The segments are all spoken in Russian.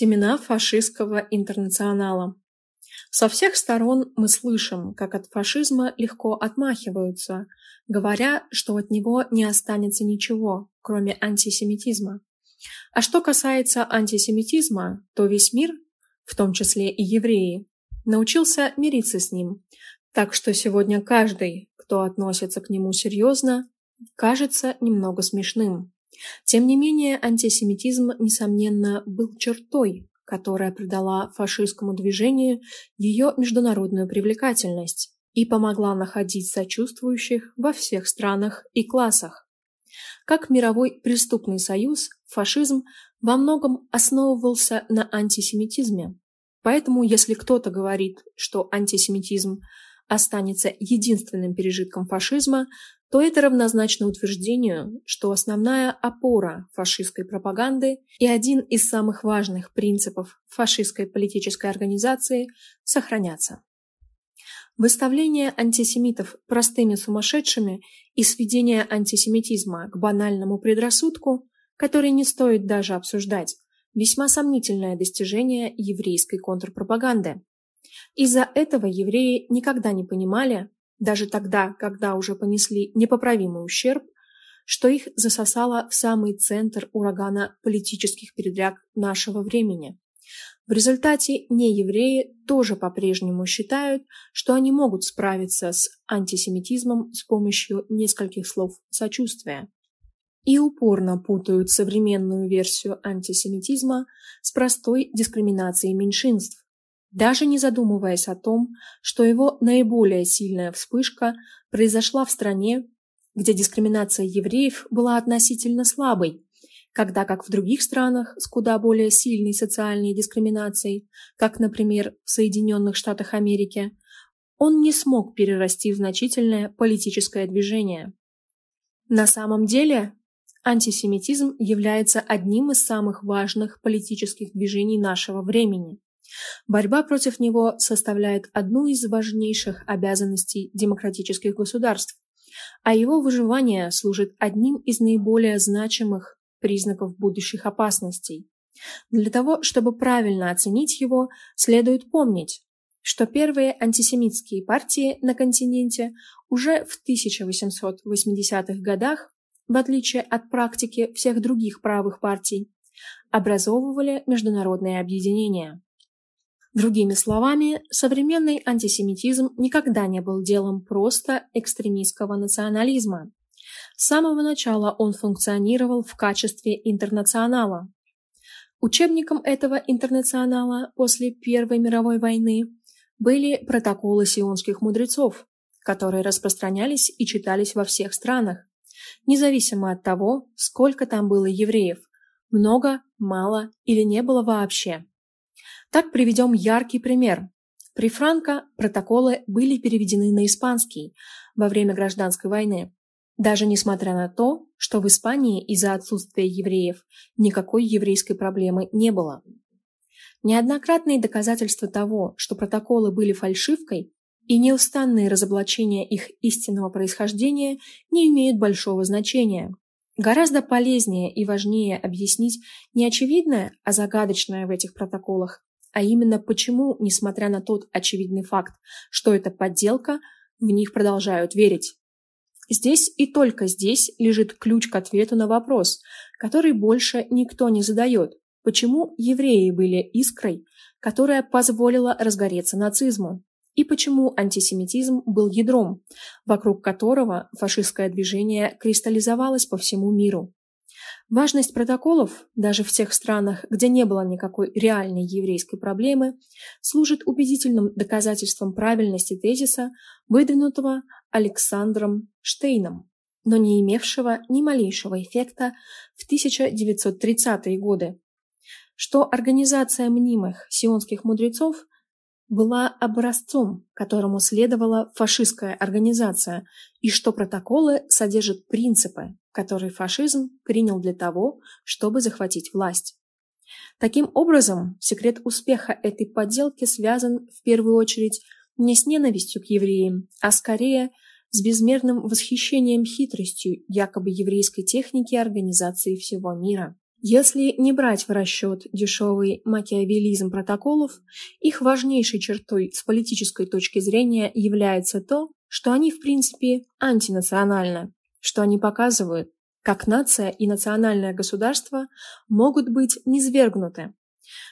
Семена фашистского интернационала. Со всех сторон мы слышим, как от фашизма легко отмахиваются, говоря, что от него не останется ничего, кроме антисемитизма. А что касается антисемитизма, то весь мир, в том числе и евреи, научился мириться с ним. Так что сегодня каждый, кто относится к нему серьезно, кажется немного смешным. Тем не менее, антисемитизм, несомненно, был чертой, которая придала фашистскому движению ее международную привлекательность и помогла находить сочувствующих во всех странах и классах. Как мировой преступный союз, фашизм во многом основывался на антисемитизме. Поэтому, если кто-то говорит, что антисемитизм останется единственным пережитком фашизма, то это равнозначно утверждению, что основная опора фашистской пропаганды и один из самых важных принципов фашистской политической организации сохранятся. Выставление антисемитов простыми сумасшедшими и сведение антисемитизма к банальному предрассудку, который не стоит даже обсуждать, весьма сомнительное достижение еврейской контрпропаганды. Из-за этого евреи никогда не понимали, даже тогда, когда уже понесли непоправимый ущерб, что их засосало в самый центр урагана политических передряг нашего времени. В результате неевреи тоже по-прежнему считают, что они могут справиться с антисемитизмом с помощью нескольких слов сочувствия и упорно путают современную версию антисемитизма с простой дискриминацией меньшинств, даже не задумываясь о том, что его наиболее сильная вспышка произошла в стране, где дискриминация евреев была относительно слабой, когда как в других странах с куда более сильной социальной дискриминацией, как, например, в Соединенных Штатах Америки, он не смог перерасти в значительное политическое движение. На самом деле, антисемитизм является одним из самых важных политических движений нашего времени. Борьба против него составляет одну из важнейших обязанностей демократических государств, а его выживание служит одним из наиболее значимых признаков будущих опасностей. Для того, чтобы правильно оценить его, следует помнить, что первые антисемитские партии на континенте уже в 1880-х годах, в отличие от практики всех других правых партий, образовывали международные объединения. Другими словами, современный антисемитизм никогда не был делом просто экстремистского национализма. С самого начала он функционировал в качестве интернационала. Учебником этого интернационала после Первой мировой войны были протоколы сионских мудрецов, которые распространялись и читались во всех странах, независимо от того, сколько там было евреев – много, мало или не было вообще. Так приведем яркий пример. При Франко протоколы были переведены на испанский во время гражданской войны, даже несмотря на то, что в Испании из-за отсутствия евреев никакой еврейской проблемы не было. Неоднократные доказательства того, что протоколы были фальшивкой, и неустанные разоблачения их истинного происхождения не имеют большого значения. Гораздо полезнее и важнее объяснить не очевидное, а загадочное в этих протоколах, а именно почему, несмотря на тот очевидный факт, что это подделка, в них продолжают верить. Здесь и только здесь лежит ключ к ответу на вопрос, который больше никто не задает. Почему евреи были искрой, которая позволила разгореться нацизму? И почему антисемитизм был ядром, вокруг которого фашистское движение кристаллизовалось по всему миру? Важность протоколов, даже в тех странах, где не было никакой реальной еврейской проблемы, служит убедительным доказательством правильности тезиса, выдвинутого Александром Штейном, но не имевшего ни малейшего эффекта в 1930-е годы, что организация мнимых сионских мудрецов была образцом, которому следовала фашистская организация, и что протоколы содержат принципы, которые фашизм принял для того, чтобы захватить власть. Таким образом, секрет успеха этой подделки связан в первую очередь не с ненавистью к евреям, а скорее с безмерным восхищением хитростью якобы еврейской техники организации всего мира. Если не брать в расчет дешевый макиавелизм протоколов, их важнейшей чертой с политической точки зрения является то, что они в принципе антинациональны, что они показывают, как нация и национальное государство могут быть низвергнуты,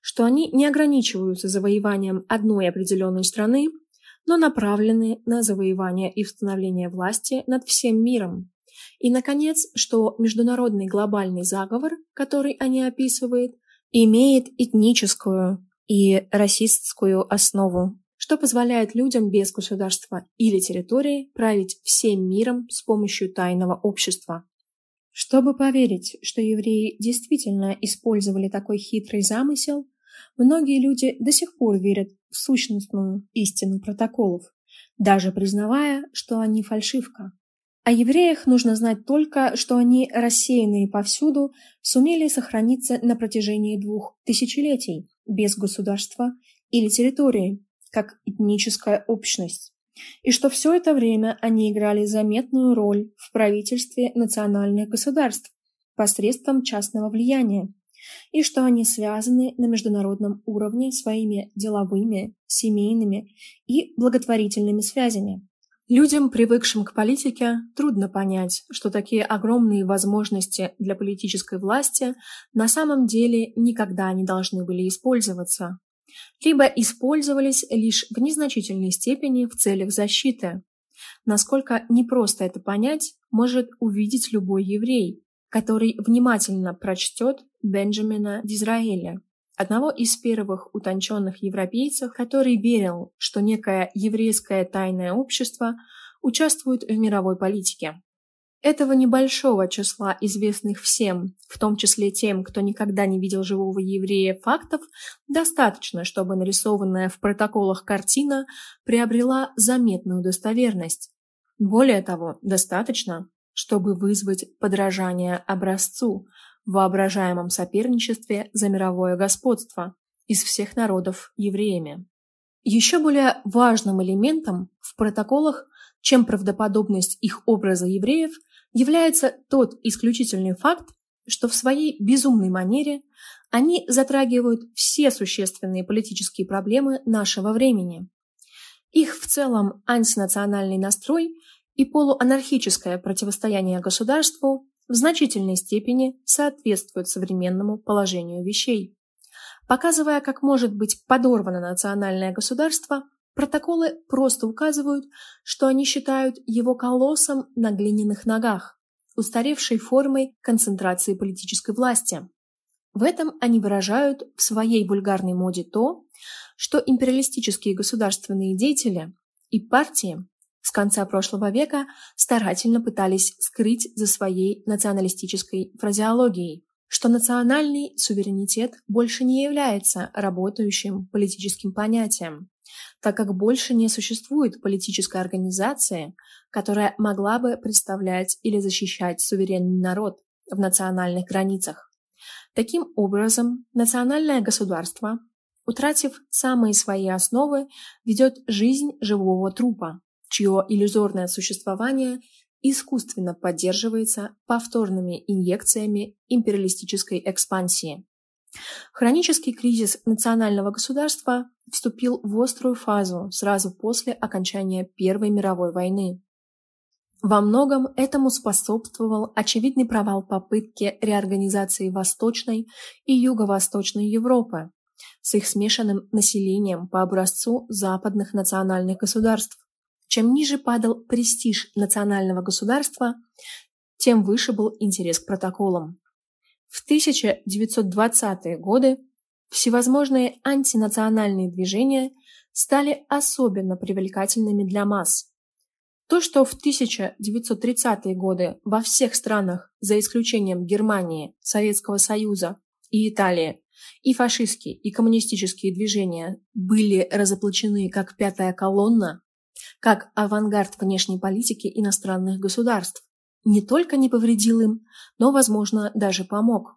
что они не ограничиваются завоеванием одной определенной страны, но направлены на завоевание и установление власти над всем миром. И, наконец, что международный глобальный заговор, который они описывают, имеет этническую и расистскую основу, что позволяет людям без государства или территории править всем миром с помощью тайного общества. Чтобы поверить, что евреи действительно использовали такой хитрый замысел, многие люди до сих пор верят в сущностную истину протоколов, даже признавая, что они фальшивка. О евреях нужно знать только, что они, рассеянные повсюду, сумели сохраниться на протяжении двух тысячелетий без государства или территории, как этническая общность, и что все это время они играли заметную роль в правительстве национальных государств посредством частного влияния, и что они связаны на международном уровне своими деловыми, семейными и благотворительными связями. Людям, привыкшим к политике, трудно понять, что такие огромные возможности для политической власти на самом деле никогда не должны были использоваться, либо использовались лишь в незначительной степени в целях защиты. Насколько непросто это понять, может увидеть любой еврей, который внимательно прочтет Бенджамина Дизраэля, одного из первых утонченных европейцев, который верил, что некое еврейское тайное общество участвует в мировой политике. Этого небольшого числа известных всем, в том числе тем, кто никогда не видел живого еврея, фактов, достаточно, чтобы нарисованная в протоколах картина приобрела заметную достоверность. Более того, достаточно, чтобы вызвать подражание образцу в воображаемом соперничестве за мировое господство из всех народов евреями. Еще более важным элементом в протоколах, чем правдоподобность их образа евреев – является тот исключительный факт, что в своей безумной манере они затрагивают все существенные политические проблемы нашего времени. Их в целом антинациональный настрой и полуанархическое противостояние государству в значительной степени соответствуют современному положению вещей. Показывая, как может быть подорвано национальное государство, Протоколы просто указывают, что они считают его колоссом на глиняных ногах, устаревшей формой концентрации политической власти. В этом они выражают в своей вульгарной моде то, что империалистические государственные деятели и партии с конца прошлого века старательно пытались скрыть за своей националистической фразеологией, что национальный суверенитет больше не является работающим политическим понятием, так как больше не существует политической организации, которая могла бы представлять или защищать суверенный народ в национальных границах. Таким образом, национальное государство, утратив самые свои основы, ведет жизнь живого трупа, чье иллюзорное существование искусственно поддерживается повторными инъекциями империалистической экспансии. Хронический кризис национального государства вступил в острую фазу сразу после окончания Первой мировой войны. Во многом этому способствовал очевидный провал попытки реорганизации Восточной и Юго-Восточной Европы с их смешанным населением по образцу западных национальных государств. Чем ниже падал престиж национального государства, тем выше был интерес к протоколам. В 1920-е годы всевозможные антинациональные движения стали особенно привлекательными для масс. То, что в 1930-е годы во всех странах, за исключением Германии, Советского Союза и Италии, и фашистские, и коммунистические движения были разоплачены как пятая колонна, как авангард внешней политики иностранных государств, не только не повредил им, но, возможно, даже помог.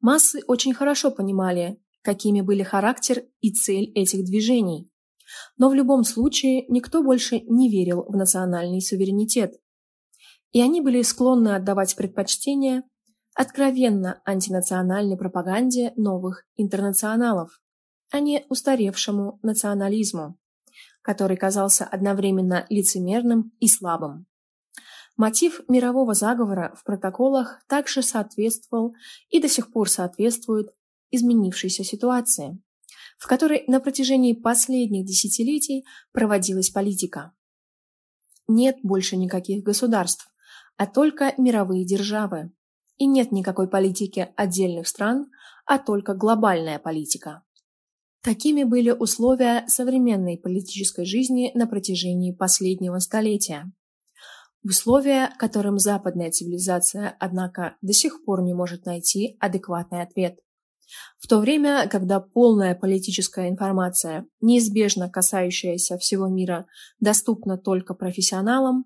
Массы очень хорошо понимали, какими были характер и цель этих движений. Но в любом случае никто больше не верил в национальный суверенитет. И они были склонны отдавать предпочтение откровенно антинациональной пропаганде новых интернационалов, а не устаревшему национализму, который казался одновременно лицемерным и слабым. Мотив мирового заговора в протоколах также соответствовал и до сих пор соответствует изменившейся ситуации, в которой на протяжении последних десятилетий проводилась политика. Нет больше никаких государств, а только мировые державы. И нет никакой политики отдельных стран, а только глобальная политика. Такими были условия современной политической жизни на протяжении последнего столетия. Условия, которым западная цивилизация, однако, до сих пор не может найти адекватный ответ. В то время, когда полная политическая информация, неизбежно касающаяся всего мира, доступна только профессионалам,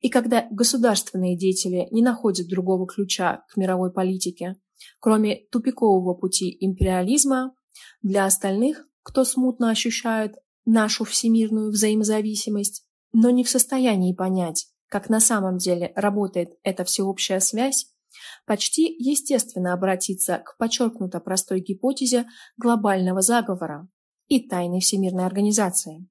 и когда государственные деятели не находят другого ключа к мировой политике, кроме тупикового пути империализма, для остальных, кто смутно ощущает нашу всемирную взаимозависимость, но не в состоянии понять, как на самом деле работает эта всеобщая связь, почти естественно обратиться к подчеркнуто простой гипотезе глобального заговора и тайной всемирной организации.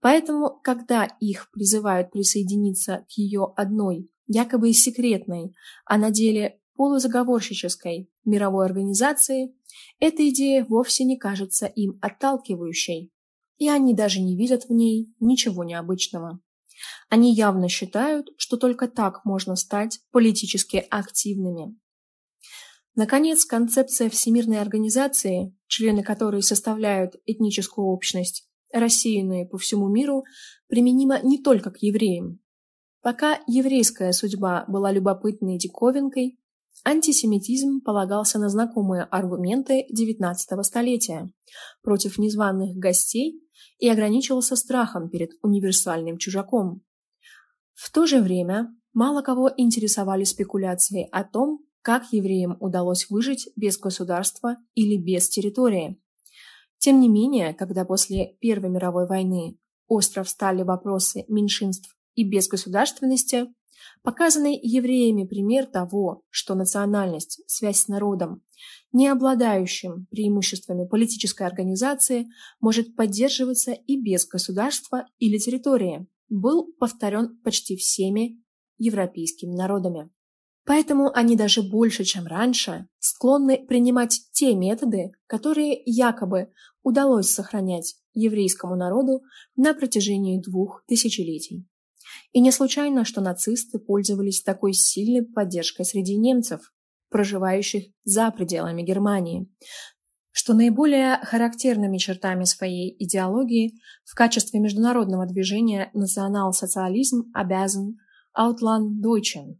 Поэтому, когда их призывают присоединиться к ее одной, якобы секретной, а на деле полузаговорщической мировой организации, эта идея вовсе не кажется им отталкивающей, и они даже не видят в ней ничего необычного. Они явно считают, что только так можно стать политически активными. Наконец, концепция Всемирной организации, члены которой составляют этническую общность, рассеянные по всему миру, применима не только к евреям. Пока еврейская судьба была любопытной диковинкой, антисемитизм полагался на знакомые аргументы XIX столетия против незваных гостей и ограничивался страхом перед универсальным чужаком. В то же время мало кого интересовали спекуляции о том, как евреям удалось выжить без государства или без территории. Тем не менее, когда после Первой мировой войны остро встали вопросы меньшинств и безгосударственности, показанный евреями пример того, что национальность, связь с народом, не обладающим преимуществами политической организации, может поддерживаться и без государства или территории, был повторен почти всеми европейскими народами. Поэтому они даже больше, чем раньше, склонны принимать те методы, которые якобы удалось сохранять еврейскому народу на протяжении двух тысячелетий. И не случайно, что нацисты пользовались такой сильной поддержкой среди немцев, проживающих за пределами Германии, что наиболее характерными чертами своей идеологии в качестве международного движения национал-социализм обязан Outland Deutschen